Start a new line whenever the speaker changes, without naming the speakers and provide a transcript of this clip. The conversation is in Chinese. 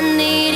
你